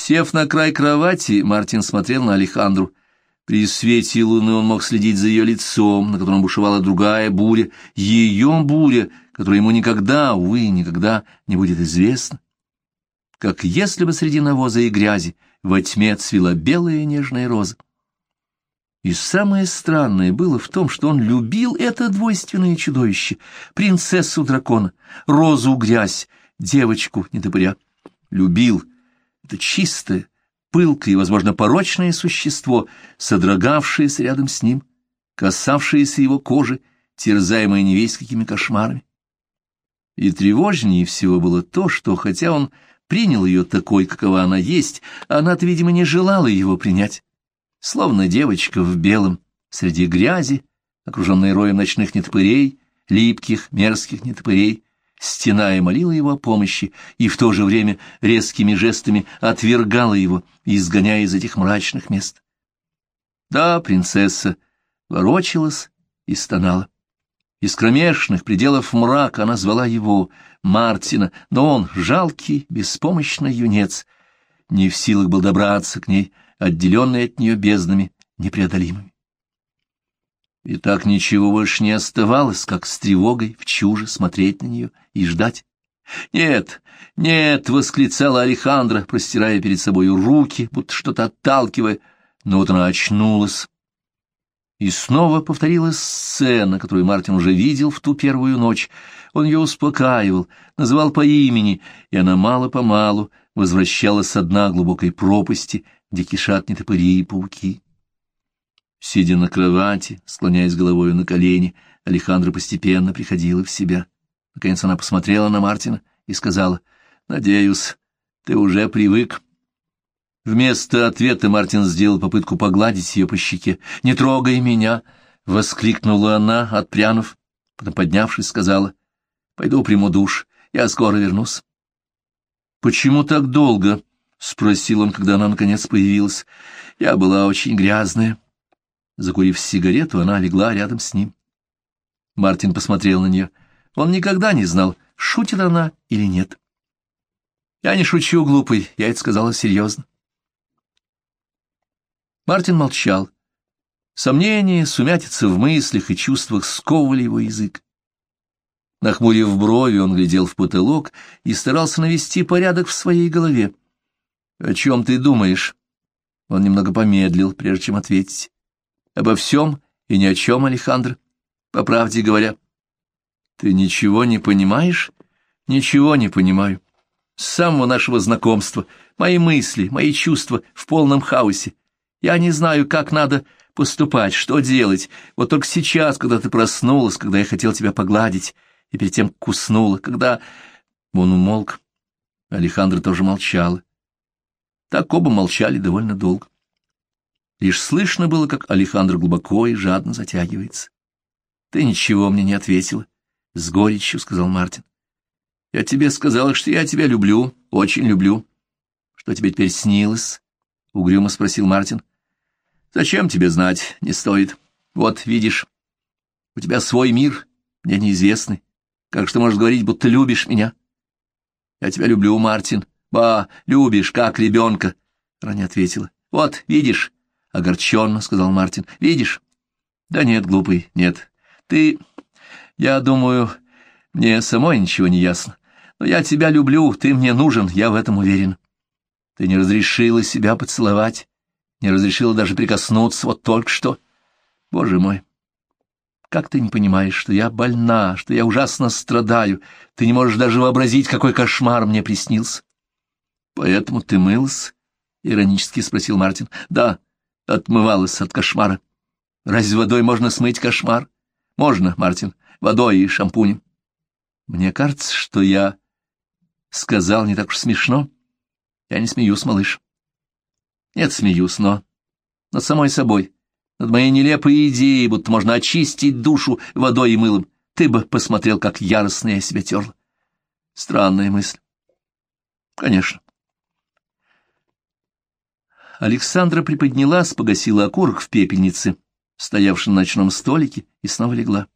Сев на край кровати, Мартин смотрел на Алехандру. При свете луны он мог следить за ее лицом, на котором бушевала другая буря, ее буря, которая ему никогда, увы, никогда не будет известна. Как если бы среди навоза и грязи во тьме цвела белая нежная роза. И самое странное было в том, что он любил это двойственное чудовище, принцессу дракона, розу-грязь, девочку нетопыря. Любил это чистое, пылкое и, возможно, порочное существо, содрогавшееся рядом с ним, касавшееся его кожи, терзаемое не весь какими кошмарами. И тревожнее всего было то, что, хотя он принял ее такой, какова она есть, она-то, видимо, не желала его принять словно девочка в белом, среди грязи, окруженной роем ночных нетопырей, липких, мерзких нетопырей, стена и молила его о помощи, и в то же время резкими жестами отвергала его, изгоняя из этих мрачных мест. Да, принцесса ворочалась и стонала. Из кромешных пределов мрака она звала его, Мартина, но он, жалкий, беспомощный юнец, не в силах был добраться к ней, отделенный от нее безднами непреодолимыми. И так ничего больше не оставалось, как с тревогой в чуже смотреть на нее и ждать. «Нет, нет!» — восклицала Алехандра, простирая перед собой руки, будто что-то отталкивая. Но вот она очнулась. И снова повторилась сцена, которую Мартин уже видел в ту первую ночь. Он ее успокаивал, называл по имени, и она мало-помалу возвращалась с дна глубокой пропасти, где кишат нетопыри и пауки. Сидя на кровати, склоняясь головою на колени, Алехандра постепенно приходила в себя. Наконец она посмотрела на Мартина и сказала, «Надеюсь, ты уже привык». Вместо ответа Мартин сделал попытку погладить ее по щеке. «Не трогай меня!» — воскликнула она, отпрянув. Потом, поднявшись, сказала, «Пойду приму душ, я скоро вернусь». «Почему так долго?» — спросил он, когда она наконец появилась. Я была очень грязная. Закурив сигарету, она легла рядом с ним. Мартин посмотрел на нее. Он никогда не знал, шутит она или нет. «Я не шучу, глупый, я это сказала серьезно». Мартин молчал. Сомнения, сумятица в мыслях и чувствах сковывали его язык. Нахмурив брови, он глядел в потолок и старался навести порядок в своей голове. «О чем ты думаешь?» Он немного помедлил, прежде чем ответить. «Обо всем и ни о чем, Алехандро, по правде говоря». «Ты ничего не понимаешь?» «Ничего не понимаю. С самого нашего знакомства мои мысли, мои чувства в полном хаосе. Я не знаю, как надо поступать, что делать. Вот только сейчас, когда ты проснулась, когда я хотел тебя погладить, и перед тем куснула, когда...» Он умолк. Алехандро тоже молчала. Так оба молчали довольно долго. Лишь слышно было, как Алехандро глубоко и жадно затягивается. — Ты ничего мне не ответила, — с горечью сказал Мартин. — Я тебе сказала, что я тебя люблю, очень люблю. — Что тебе теперь снилось? — угрюмо спросил Мартин. — Зачем тебе знать? Не стоит. Вот, видишь, у тебя свой мир, мне неизвестный. Как что можешь говорить, будто любишь меня? — Я тебя люблю, Мартин, «Ба, любишь, как ребенка!» Раня ответила. «Вот, видишь?» — огорченно сказал Мартин. «Видишь?» «Да нет, глупый, нет. Ты... Я думаю, мне самой ничего не ясно. Но я тебя люблю, ты мне нужен, я в этом уверен. Ты не разрешила себя поцеловать, не разрешила даже прикоснуться вот только что. Боже мой!» Как ты не понимаешь, что я больна, что я ужасно страдаю? Ты не можешь даже вообразить, какой кошмар мне приснился. Поэтому ты мылась? — иронически спросил Мартин. — Да, отмывалась от кошмара. — Разве водой можно смыть кошмар? — Можно, Мартин, водой и шампунем. Мне кажется, что я сказал не так уж смешно. Я не смеюсь, малыш. Нет, смеюсь, но над самой собой, над моей нелепой идеей, будто можно очистить душу водой и мылом. Ты бы посмотрел, как яростно я себя терла. Странная мысль. Конечно. Александра приподнялась, погасила окурок в пепельнице, стоявшем на ночном столике, и снова легла.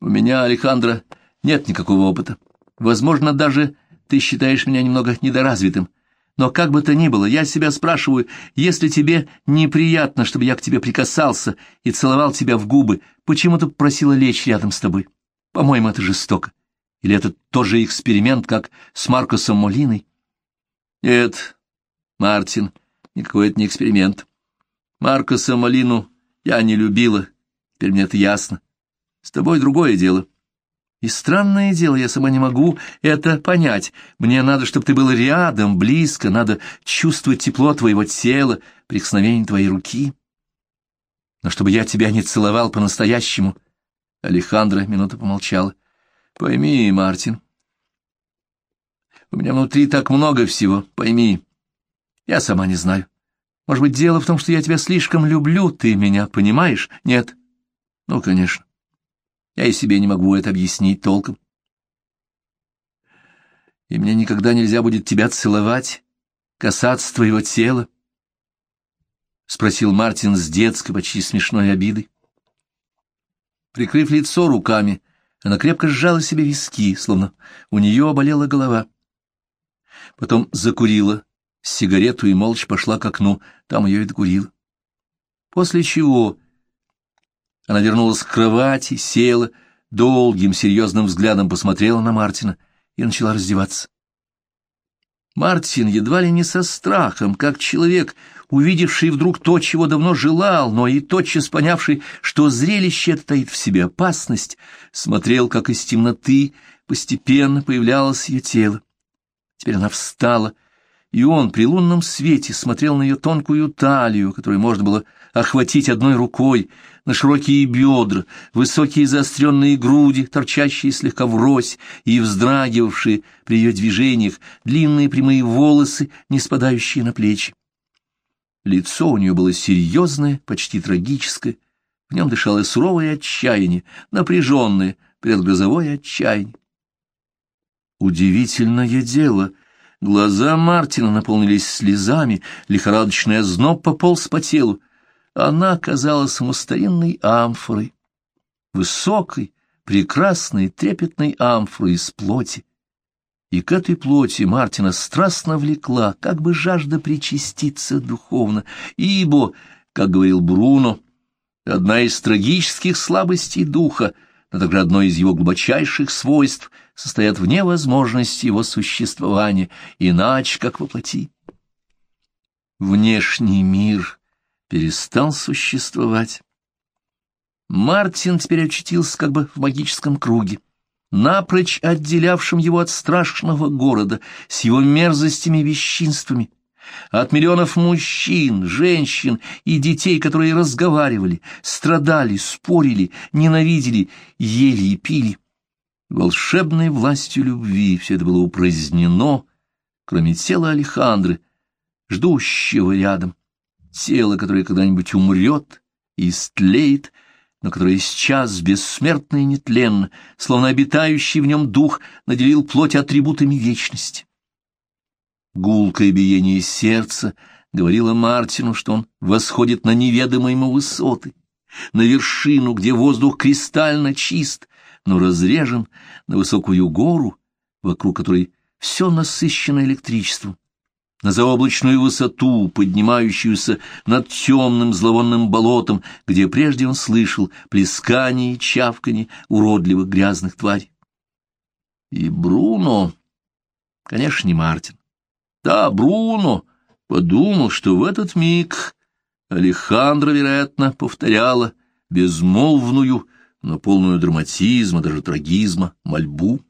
«У меня, Александра, нет никакого опыта. Возможно, даже ты считаешь меня немного недоразвитым, Но как бы то ни было, я себя спрашиваю, если тебе неприятно, чтобы я к тебе прикасался и целовал тебя в губы, почему ты просила лечь рядом с тобой? По-моему, это жестоко. Или это тоже эксперимент, как с Маркосом Молиной? Нет, Мартин, никакой это не эксперимент. Маркоса Молину я не любила, теперь мне это ясно. С тобой другое дело. И странное дело, я сама не могу это понять. Мне надо, чтобы ты был рядом, близко, надо чувствовать тепло твоего тела, прикосновение твоей руки. Но чтобы я тебя не целовал по-настоящему... Алехандро минуту помолчала. Пойми, Мартин, у меня внутри так много всего, пойми. Я сама не знаю. Может быть, дело в том, что я тебя слишком люблю, ты меня понимаешь? Нет? Ну, конечно. Я и себе не могу это объяснить толком. И мне никогда нельзя будет тебя целовать, касаться твоего тела? — спросил Мартин с детской, почти смешной обидой. Прикрыв лицо руками, она крепко сжала себе виски, словно у нее болела голова. Потом закурила сигарету и молча пошла к окну, там ее и докурила. После чего она вернулась к кровати, села, долгим серьезным взглядом посмотрела на Мартина и начала раздеваться. Мартин едва ли не со страхом, как человек, увидевший вдруг то, чего давно желал, но и тотчас понявший, что зрелище таит в себе опасность, смотрел, как из темноты постепенно появлялось ее тело. Теперь она встала, и он при лунном свете смотрел на ее тонкую талию, которую можно было охватить одной рукой, на широкие бедра, высокие заостренные груди, торчащие слегка врозь и вздрагивавшие при ее движениях, длинные прямые волосы, не спадающие на плечи. Лицо у нее было серьезное, почти трагическое, в нем дышало суровое отчаяние, напряженное, предгрозовое отчаяние. Удивительное дело — Глаза Мартина наполнились слезами, лихорадочный озноб пополз по телу. Она казалась ему старинной амфорой, высокой, прекрасной, трепетной амфорой из плоти. И к этой плоти Мартина страстно влекла, как бы жажда причаститься духовно, ибо, как говорил Бруно, одна из трагических слабостей духа — но также одно из его глубочайших свойств состоят в невозможности его существования, иначе как воплоти. Внешний мир перестал существовать. Мартин теперь очутился как бы в магическом круге, напрочь отделявшем его от страшного города с его мерзостями и бесчинствами, от миллионов мужчин, женщин и детей, которые разговаривали, страдали, спорили, ненавидели, ели и пили. Волшебной властью любви все это было упразднено, кроме тела Алехандры, ждущего рядом, тела, которое когда-нибудь умрет и истлеет, но которое сейчас бессмертно и нетленно, словно обитающий в нем дух, наделил плоть атрибутами вечности. Гулкое биение сердца говорило Мартину, что он восходит на неведомые ему высоты, на вершину, где воздух кристально чист, но разрежен на высокую гору, вокруг которой все насыщено электричеством, на заоблачную высоту, поднимающуюся над темным зловонным болотом, где прежде он слышал плескание и чавканье уродливых грязных тварей. И Бруно, конечно, не Мартин, да, Бруно подумал, что в этот миг Алехандро, вероятно, повторяла безмолвную, но полную драматизма, даже трагизма, мольбу.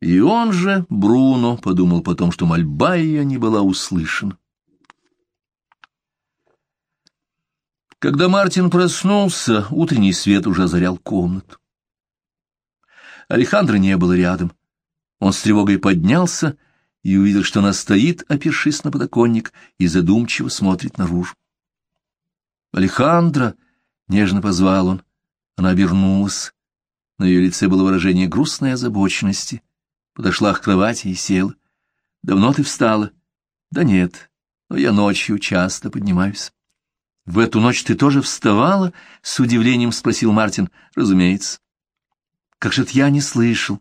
И он же, Бруно, подумал потом, что мольба ее не была услышана. Когда Мартин проснулся, утренний свет уже озарял комнату. Алехандро не было рядом. Он с тревогой поднялся и увидел, что она стоит, опершись на подоконник, и задумчиво смотрит наружу. «Алехандро!» — нежно позвал он. Она обернулась. На ее лице было выражение грустной озабоченности. Подошла к кровати и села. «Давно ты встала?» «Да нет, но я ночью часто поднимаюсь». «В эту ночь ты тоже вставала?» — с удивлением спросил Мартин. «Разумеется». «Как же я не слышал?»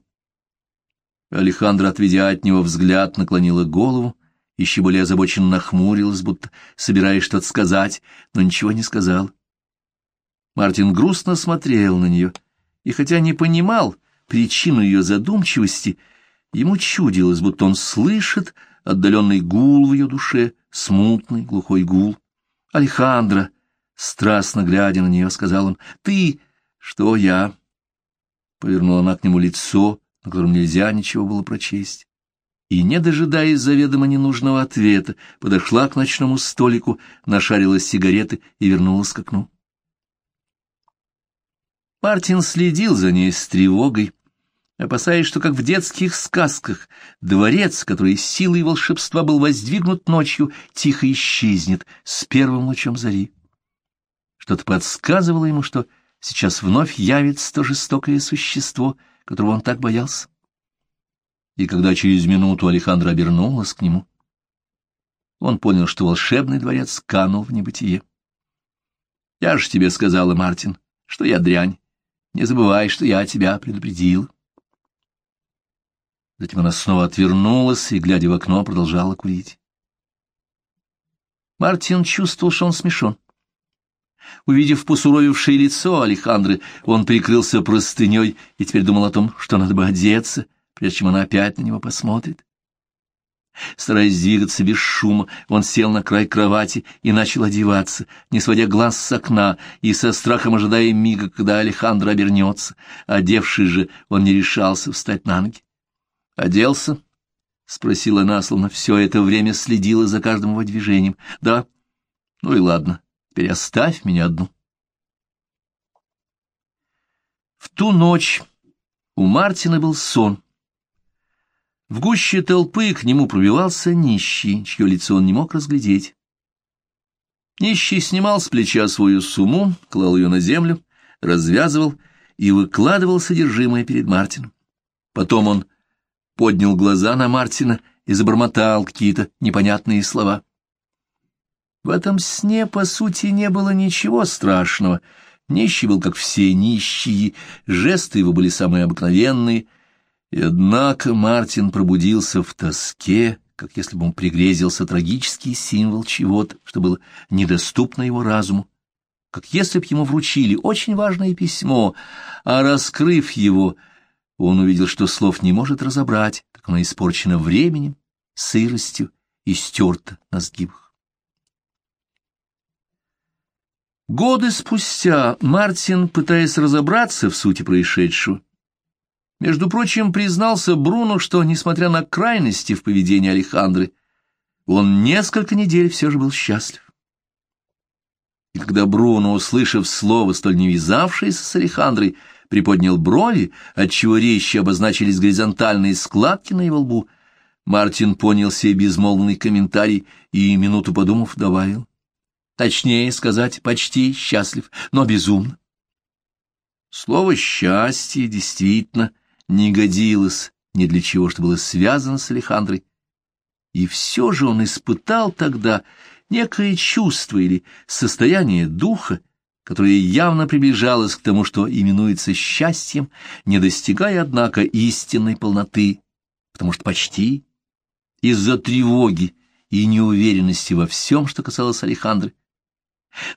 Алехандра, отведя от него взгляд, наклонила голову еще более озабоченно нахмурилась, будто собираясь что-то сказать, но ничего не сказал. Мартин грустно смотрел на нее, и хотя не понимал причину ее задумчивости, ему чудилось, будто он слышит отдаленный гул в ее душе, смутный глухой гул. «Алехандро!» — страстно глядя на нее, сказал он, — «ты...» «Что я?» Повернула она к нему лицо, на котором нельзя ничего было прочесть и, не дожидаясь заведомо ненужного ответа, подошла к ночному столику, нашарила сигареты и вернулась к окну. Мартин следил за ней с тревогой, опасаясь, что, как в детских сказках, дворец, который силой волшебства был воздвигнут ночью, тихо исчезнет с первым лучом зари. Что-то подсказывало ему, что сейчас вновь явится то жестокое существо, которого он так боялся и когда через минуту Алехандро обернулась к нему, он понял, что волшебный дворец канул в небытие. «Я же тебе сказала, Мартин, что я дрянь. Не забывай, что я тебя предупредил». Затем она снова отвернулась и, глядя в окно, продолжала курить. Мартин чувствовал, что он смешон. Увидев посуровевшее лицо Алехандры, он прикрылся простыней и теперь думал о том, что надо бы одеться, прежде чем она опять на него посмотрит. Стараясь двигаться без шума, он сел на край кровати и начал одеваться, не сводя глаз с окна и со страхом ожидая мига, когда Алехандро обернется. Одевшись же, он не решался встать на ноги. «Оделся?» — спросила она, словно все это время следила за каждым его движением. «Да. Ну и ладно, теперь оставь меня одну». В ту ночь у Мартина был сон. В гуще толпы к нему пробивался нищий, чье лицо он не мог разглядеть. Нищий снимал с плеча свою сумму, клал ее на землю, развязывал и выкладывал содержимое перед Мартином. Потом он поднял глаза на Мартина и забормотал какие-то непонятные слова. В этом сне, по сути, не было ничего страшного. Нищий был, как все нищие, жесты его были самые обыкновенные — и однако Мартин пробудился в тоске, как если бы он пригрезился трагический символ чего-то, что было недоступно его разуму, как если б ему вручили очень важное письмо, а раскрыв его, он увидел, что слов не может разобрать, как оно испорчено временем, сыростью и стерто на сгибах. Годы спустя Мартин, пытаясь разобраться в сути происшедшего, между прочим, признался Бруно, что, несмотря на крайности в поведении Алехандры, он несколько недель все же был счастлив. И когда Бруно, услышав слово, столь не вязавшееся с Алехандрой, приподнял брови, отчего резче обозначились горизонтальные складки на его лбу, Мартин понял себе безмолвный комментарий и, минуту подумав, добавил. Точнее сказать, почти счастлив, но безумно. Слово «счастье» действительно — не годилось ни для чего, что было связано с Алехандрой. И все же он испытал тогда некое чувство или состояние духа, которое явно приближалось к тому, что именуется счастьем, не достигая, однако, истинной полноты, потому что почти из-за тревоги и неуверенности во всем, что касалось Алехандры,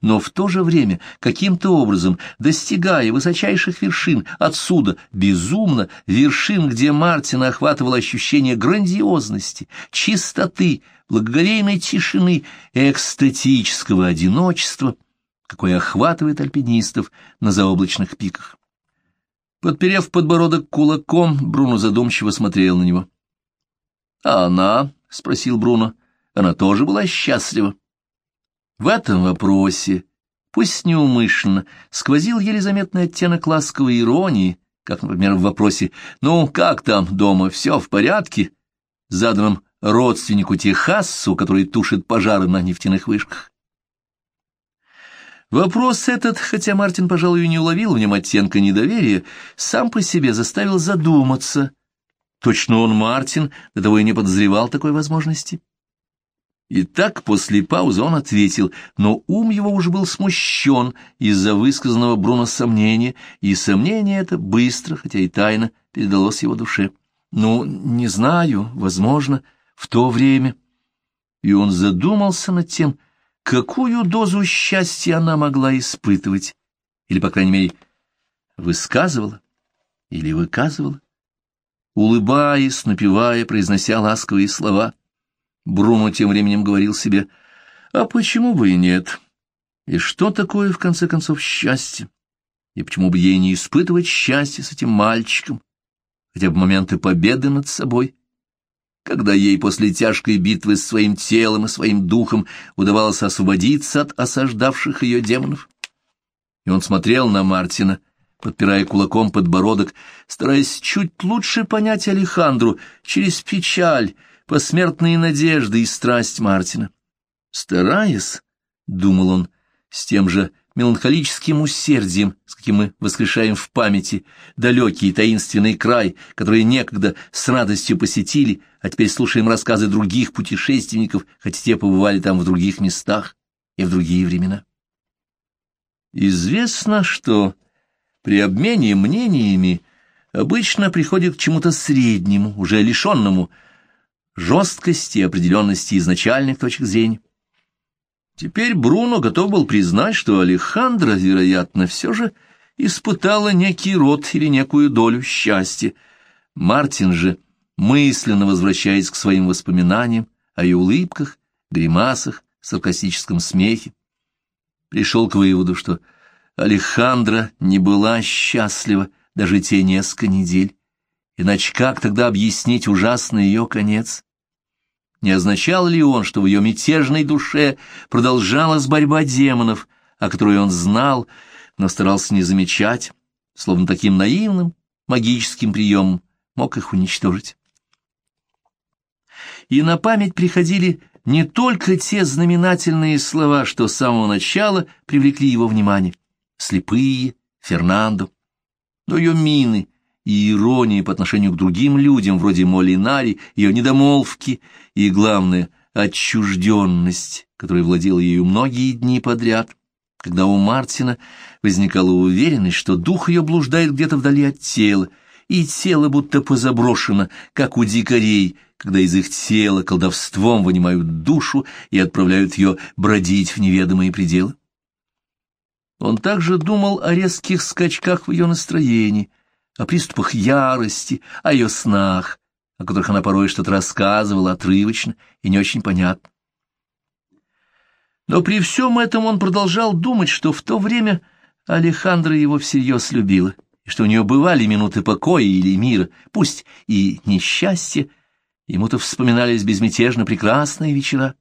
но в то же время каким-то образом, достигая высочайших вершин, отсюда, безумно, вершин, где Мартина охватывало ощущение грандиозности, чистоты, благоговейной тишины, экстатического одиночества, какое охватывает альпинистов на заоблачных пиках. Подперев подбородок кулаком, Бруно задумчиво смотрел на него. — А она? — спросил Бруно. — Она тоже была счастлива. В этом вопросе, пусть неумышленно, сквозил еле заметный оттенок ласковой иронии, как, например, в вопросе «Ну, как там дома, все в порядке?» заданном родственнику Техассу, который тушит пожары на нефтяных вышках. Вопрос этот, хотя Мартин, пожалуй, и не уловил в нем оттенка недоверия, сам по себе заставил задуматься. Точно он, Мартин, до того и не подозревал такой возможности. И так после паузы он ответил, но ум его уже был смущен из-за высказанного Бруно сомнения, и сомнение это быстро, хотя и тайно, передалось его душе. «Ну, не знаю, возможно, в то время...» и он задумался над тем, какую дозу счастья она могла испытывать, или, по крайней мере, высказывала или выказывала. Улыбаясь, напевая, произнося ласковые слова, Бруно тем временем говорил себе, «А почему бы и нет? И что такое, в конце концов, счастье? И почему бы ей не испытывать счастье с этим мальчиком, хотя бы моменты победы над собой?» когда ей после тяжкой битвы с своим телом и своим духом удавалось освободиться от осаждавших ее демонов. И он смотрел на Мартина, подпирая кулаком подбородок, стараясь чуть лучше понять Алехандру через печаль, посмертные надежды и страсть Мартина. Стараясь, — думал он, с тем же меланхолическим усердием, с каким мы воскрешаем в памяти далекий таинственный край, который некогда с радостью посетили, а теперь слушаем рассказы других путешественников, хотя те побывали там в других местах и в другие времена. Известно, что при обмене мнениями обычно приходит к чему-то среднему, уже лишенному жесткости и определенности изначальных точек зрения. Теперь Бруно готов был признать, что Алехандро, вероятно, все же испытала некий род или некую долю счастья. Мартин же, мысленно возвращаясь к своим воспоминаниям о ее улыбках, гримасах, саркастическом смехе, пришел к выводу, что Алехандра не была счастлива даже те несколько недель. Иначе как тогда объяснить ужасный ее конец? Не означал ли он, что в ее мятежной душе продолжалась борьба демонов, о которой он знал, но старался не замечать, словно таким наивным магическим приемом мог их уничтожить? И на память приходили не только те знаменательные слова, что с самого начала привлекли его внимание, слепые, Фернандо, но ее мины, и иронии по отношению к другим людям, вроде Молинари, ее недомолвки и, главное, отчужденность, которой владела ею многие дни подряд, когда у Мартина возникала уверенность, что дух ее блуждает где-то вдали от тела, и тело будто позаброшено, как у дикарей, когда из их тела колдовством вынимают душу и отправляют ее бродить в неведомые пределы. Он также думал о резких скачках в ее настроении, о приступах ярости, о ее снах, о которых она порой что-то рассказывала отрывочно и не очень понятно. Но при всем этом он продолжал думать, что в то время Алехандра его всерьез любила, и что у нее бывали минуты покоя или мира, пусть и несчастья, ему-то вспоминались безмятежно прекрасные вечера.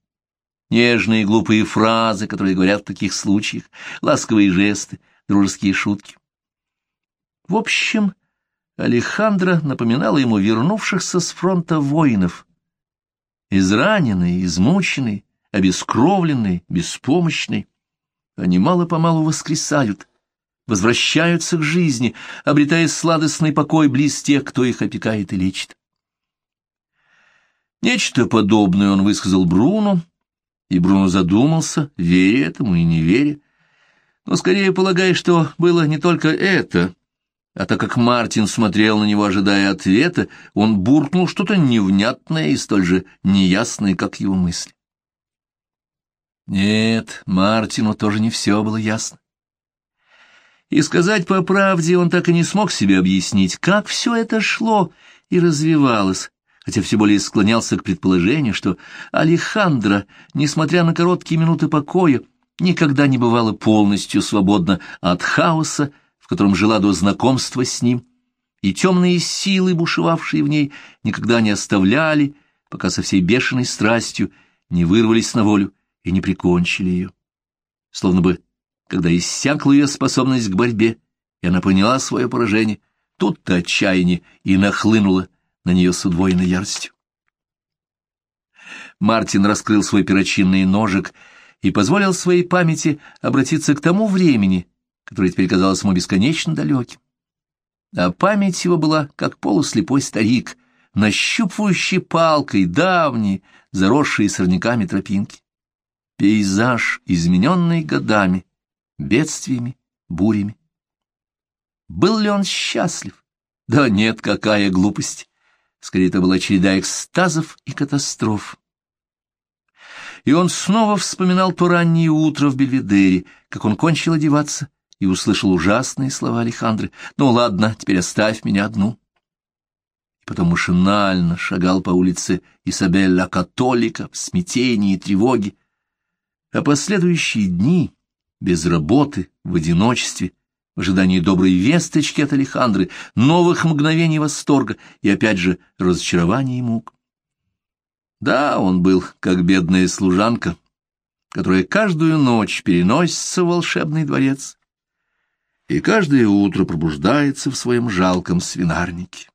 Нежные глупые фразы, которые говорят в таких случаях, ласковые жесты, дружеские шутки. В общем, Алехандро напоминала ему вернувшихся с фронта воинов. Израненные, измученные, обескровленные, беспомощные, они мало-помалу воскресают, возвращаются к жизни, обретая сладостный покой близ тех, кто их опекает и лечит. Нечто подобное он высказал Бруно, и Бруно задумался, веря этому и не веря, но скорее полагая, что было не только это — а так как Мартин смотрел на него, ожидая ответа, он буркнул что-то невнятное и столь же неясное, как его мысли. Нет, Мартину тоже не все было ясно. И сказать по правде он так и не смог себе объяснить, как все это шло и развивалось, хотя все более склонялся к предположению, что Алехандра, несмотря на короткие минуты покоя, никогда не бывала полностью свободна от хаоса, в котором жила до знакомства с ним, и темные силы, бушевавшие в ней, никогда не оставляли, пока со всей бешеной страстью не вырвались на волю и не прикончили ее. Словно бы, когда иссякла ее способность к борьбе, и она поняла свое поражение, тут-то отчаяние и нахлынуло на нее с удвоенной яростью. Мартин раскрыл свой перочинный ножик и позволил своей памяти обратиться к тому времени, которое теперь казалось ему бесконечно далеким. А память его была, как полуслепой старик, нащупывающий палкой давние, заросшие сорняками тропинки. Пейзаж, измененный годами, бедствиями, бурями. Был ли он счастлив? Да нет, какая глупость! Скорее, это была череда экстазов и катастроф. И он снова вспоминал то раннее утро в Бельведере, как он кончил одеваться и услышал ужасные слова Алехандры. «Ну ладно, теперь оставь меня одну». Потом машинально шагал по улице Изабелла Католика в смятении и тревоге. А последующие дни, без работы, в одиночестве, в ожидании доброй весточки от Алехандры, новых мгновений восторга и, опять же, разочарования и мук. Да, он был как бедная служанка, которая каждую ночь переносится в волшебный дворец и каждое утро пробуждается в своем жалком свинарнике.